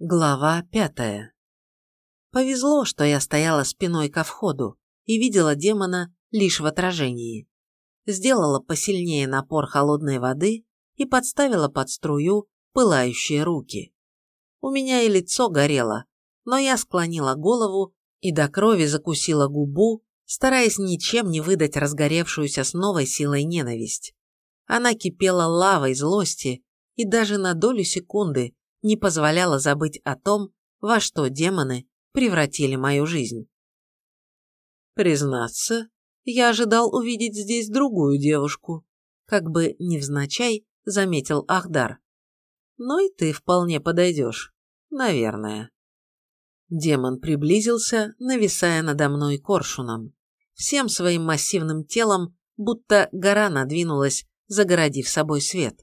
Глава пятая. Повезло, что я стояла спиной ко входу и видела демона лишь в отражении. Сделала посильнее напор холодной воды и подставила под струю пылающие руки. У меня и лицо горело, но я склонила голову и до крови закусила губу, стараясь ничем не выдать разгоревшуюся с новой силой ненависть. Она кипела лавой злости и даже на долю секунды не позволяла забыть о том, во что демоны превратили мою жизнь. Признаться, я ожидал увидеть здесь другую девушку, как бы невзначай заметил Ахдар. Но и ты вполне подойдешь, наверное. Демон приблизился, нависая надо мной коршуном. Всем своим массивным телом, будто гора надвинулась, загородив собой свет.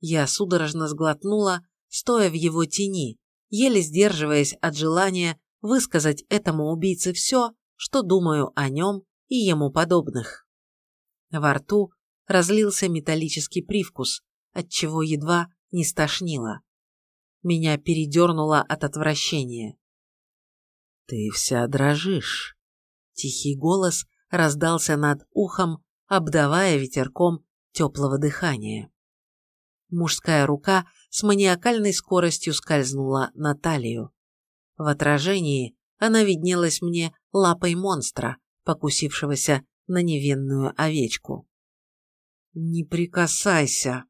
Я судорожно сглотнула, стоя в его тени, еле сдерживаясь от желания высказать этому убийце все, что думаю о нем и ему подобных. Во рту разлился металлический привкус, отчего едва не стошнило. Меня передернуло от отвращения. «Ты вся дрожишь», — тихий голос раздался над ухом, обдавая ветерком теплого дыхания. Мужская рука с маниакальной скоростью скользнула на талию. В отражении она виднелась мне лапой монстра, покусившегося на невинную овечку. «Не прикасайся!»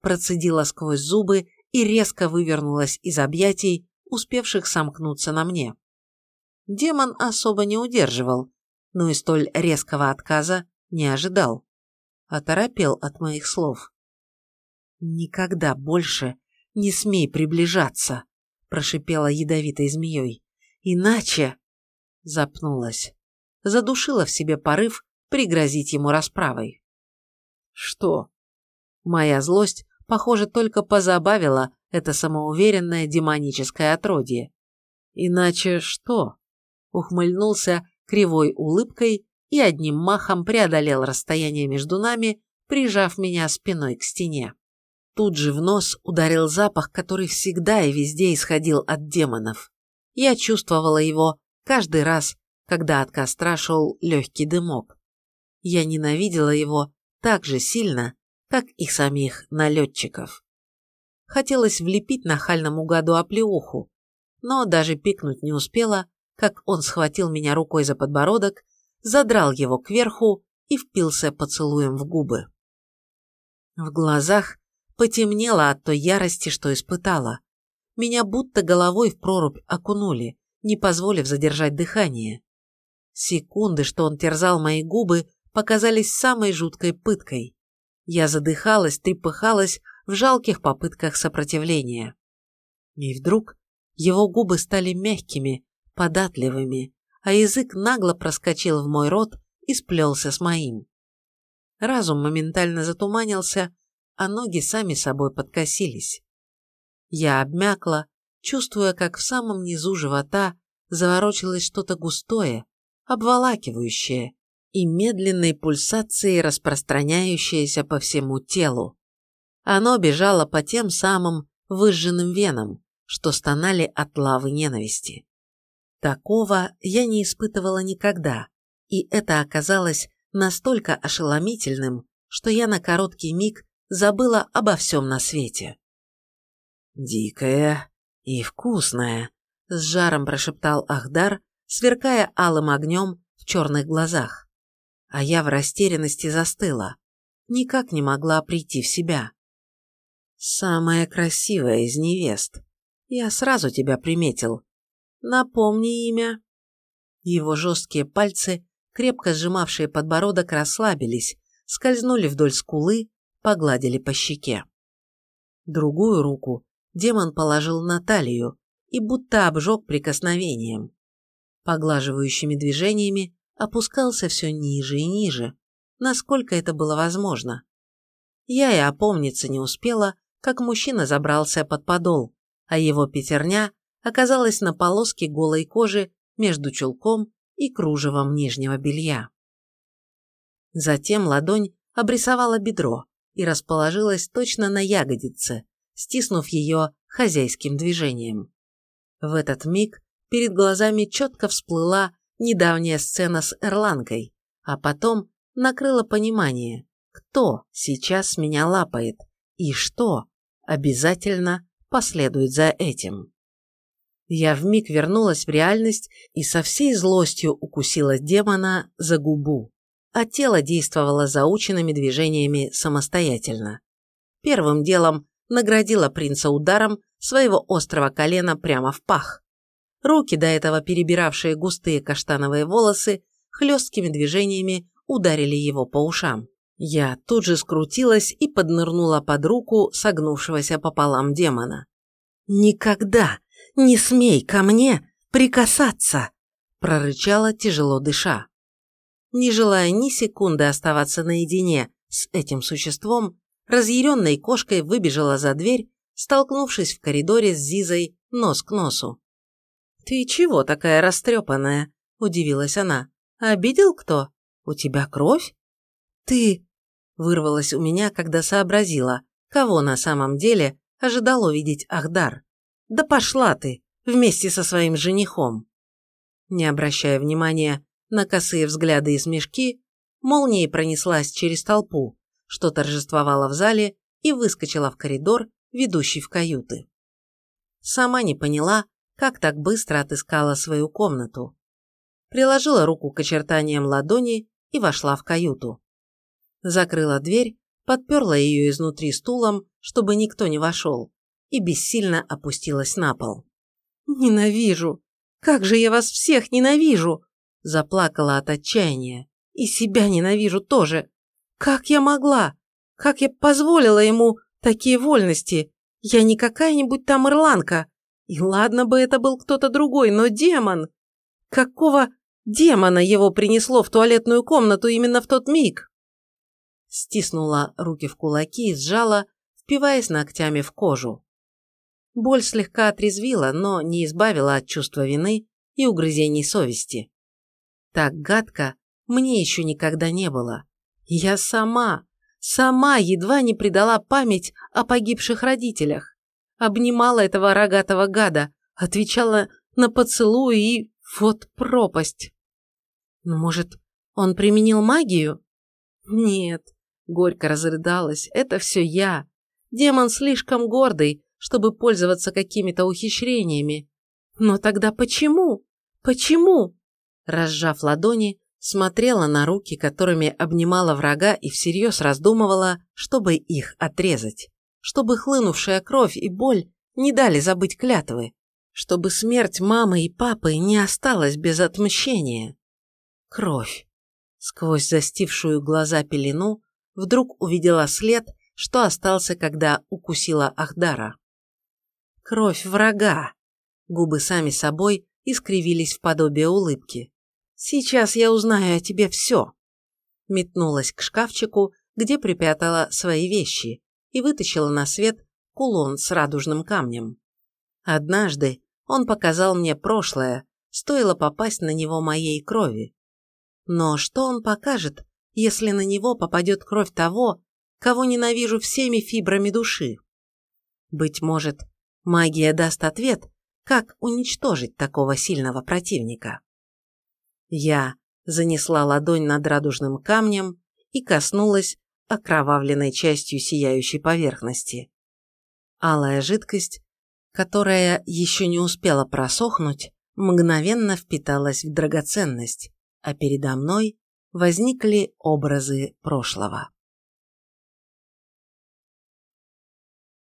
Процедила сквозь зубы и резко вывернулась из объятий, успевших сомкнуться на мне. Демон особо не удерживал, но и столь резкого отказа не ожидал. Оторопел от моих слов. «Никогда больше не смей приближаться», – прошипела ядовитой змеей. «Иначе...» – запнулась. Задушила в себе порыв пригрозить ему расправой. «Что?» Моя злость, похоже, только позабавила это самоуверенное демоническое отродье. «Иначе что?» – ухмыльнулся кривой улыбкой и одним махом преодолел расстояние между нами, прижав меня спиной к стене. Тут же в нос ударил запах, который всегда и везде исходил от демонов. Я чувствовала его каждый раз, когда от костра шел легкий дымок. Я ненавидела его так же сильно, как их самих налетчиков. Хотелось влепить нахальному гаду оплеуху, но даже пикнуть не успела, как он схватил меня рукой за подбородок, задрал его кверху и впился поцелуем в губы. В глазах потемнело от той ярости, что испытала. Меня будто головой в прорубь окунули, не позволив задержать дыхание. Секунды, что он терзал мои губы, показались самой жуткой пыткой. Я задыхалась, трепыхалась в жалких попытках сопротивления. И вдруг его губы стали мягкими, податливыми, а язык нагло проскочил в мой рот и сплелся с моим. Разум моментально затуманился, а ноги сами собой подкосились. Я обмякла, чувствуя, как в самом низу живота заворочилось что-то густое, обволакивающее и медленной пульсацией распространяющееся по всему телу. Оно бежало по тем самым выжженным венам, что стонали от лавы ненависти. Такого я не испытывала никогда, и это оказалось настолько ошеломительным, что я на короткий миг забыла обо всем на свете. «Дикая и вкусная», — с жаром прошептал Ахдар, сверкая алым огнем в черных глазах. А я в растерянности застыла, никак не могла прийти в себя. «Самая красивая из невест. Я сразу тебя приметил. Напомни имя». Его жесткие пальцы, крепко сжимавшие подбородок, расслабились, скользнули вдоль скулы, погладили по щеке. Другую руку демон положил на талию и будто обжег прикосновением. Поглаживающими движениями опускался все ниже и ниже, насколько это было возможно. Я и опомниться не успела, как мужчина забрался под подол, а его пятерня оказалась на полоске голой кожи между чулком и кружевом нижнего белья. Затем ладонь обрисовала бедро, и расположилась точно на ягодице, стиснув ее хозяйским движением. В этот миг перед глазами четко всплыла недавняя сцена с Эрланкой, а потом накрыло понимание, кто сейчас меня лапает и что обязательно последует за этим. Я вмиг вернулась в реальность и со всей злостью укусила демона за губу, а тело действовало заученными движениями самостоятельно. Первым делом наградила принца ударом своего острого колена прямо в пах. Руки, до этого перебиравшие густые каштановые волосы, хлесткими движениями ударили его по ушам. Я тут же скрутилась и поднырнула под руку согнувшегося пополам демона. «Никогда не смей ко мне прикасаться!» прорычала, тяжело дыша. Не желая ни секунды оставаться наедине с этим существом, разъяренной кошкой выбежала за дверь, столкнувшись в коридоре с Зизой нос к носу. «Ты чего такая растрепанная?» – удивилась она. «Обидел кто? У тебя кровь?» «Ты...» – вырвалась у меня, когда сообразила, кого на самом деле ожидал увидеть Ахдар. «Да пошла ты, вместе со своим женихом!» Не обращая внимания на косые взгляды и смешки, молнией пронеслась через толпу, что торжествовала в зале, и выскочила в коридор, ведущий в каюты. Сама не поняла, как так быстро отыскала свою комнату. Приложила руку к очертаниям ладони и вошла в каюту. Закрыла дверь, подперла ее изнутри стулом, чтобы никто не вошел, и бессильно опустилась на пол. «Ненавижу! Как же я вас всех ненавижу!» Заплакала от отчаяния. «И себя ненавижу тоже! Как я могла? Как я позволила ему такие вольности? Я не какая-нибудь там ирландка, и ладно бы это был кто-то другой, но демон! Какого демона его принесло в туалетную комнату именно в тот миг? Стиснула руки в кулаки и сжала, впиваясь ногтями в кожу. Боль слегка отрезвила, но не избавила от чувства вины и угрызений совести. Так гадко мне еще никогда не было. Я сама, сама едва не предала память о погибших родителях обнимала этого рогатого гада, отвечала на поцелуи и вот пропасть. Ну, может, он применил магию? Нет, горько разрыдалась, это все я. Демон слишком гордый, чтобы пользоваться какими-то ухищрениями. Но тогда почему? Почему? Разжав ладони, смотрела на руки, которыми обнимала врага и всерьез раздумывала, чтобы их отрезать чтобы хлынувшая кровь и боль не дали забыть клятвы, чтобы смерть мамы и папы не осталась без отмщения. Кровь. Сквозь застившую глаза пелену вдруг увидела след, что остался, когда укусила Ахдара. Кровь врага. Губы сами собой искривились в подобие улыбки. «Сейчас я узнаю о тебе все». Метнулась к шкафчику, где припрятала свои вещи, и вытащила на свет кулон с радужным камнем. Однажды он показал мне прошлое, стоило попасть на него моей крови. Но что он покажет, если на него попадет кровь того, кого ненавижу всеми фибрами души? Быть может, магия даст ответ, как уничтожить такого сильного противника. Я занесла ладонь над радужным камнем и коснулась окровавленной частью сияющей поверхности. Алая жидкость, которая еще не успела просохнуть, мгновенно впиталась в драгоценность, а передо мной возникли образы прошлого.